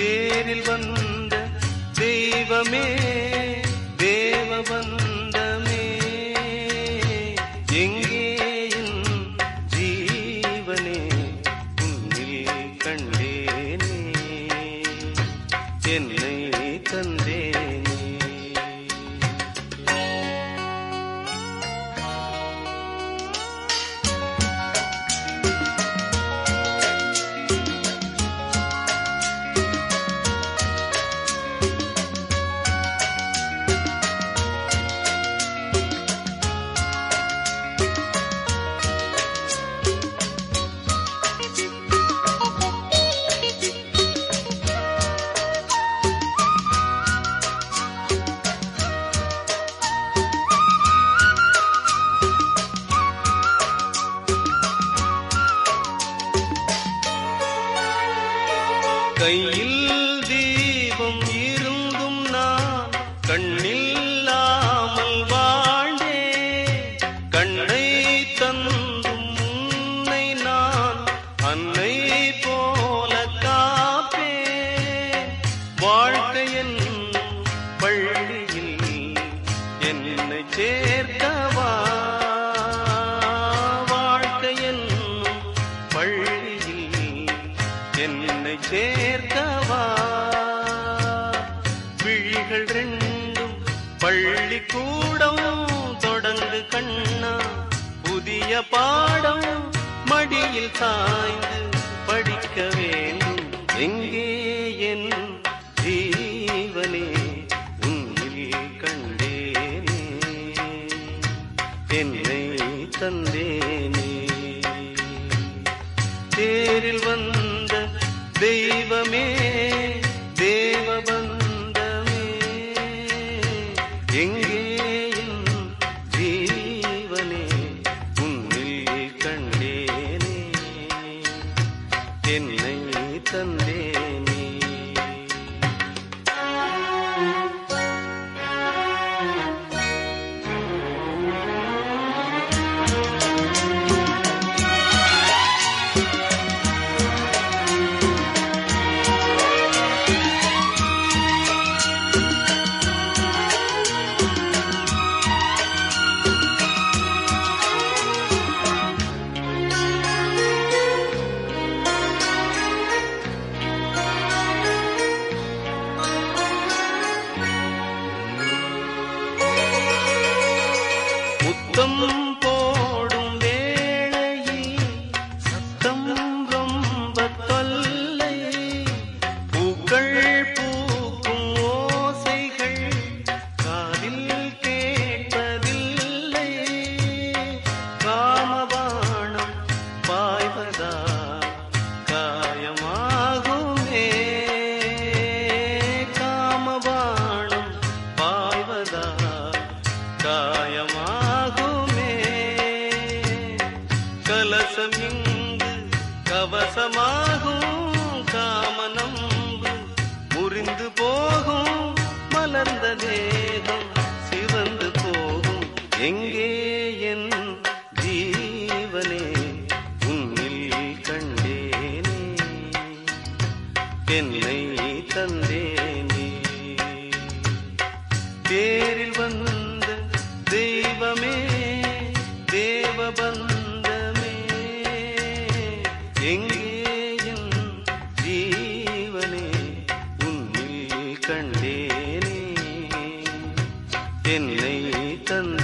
பேரில் வந்த தெய்வமே தேவபந்த கையில் விழிகள் ரெண்டும் பள்ளிக்கூடம் தொடர்ந்து கண்ணா. புதிய பாடம் மடியில் சாய்ந்து படிக்க வேண்டும். எங்கே என் ஜீவனே உன்னில் கண்டேனே. என்னை தந்தேனே. தேரில் வந்த தெய்வமே என்னை தந்தேன். இங்கு கவசமாகும் காமனம் முறிந்து போகும் மலர்ந்த தேகம் சிவந்து போகும். எங்கே என் ஜீவனே? உன்னில் கண்டேனே. என்னை தந்தேனே. தேரில் வந்த தெய்வமே தேவபந்த என்னை தந்த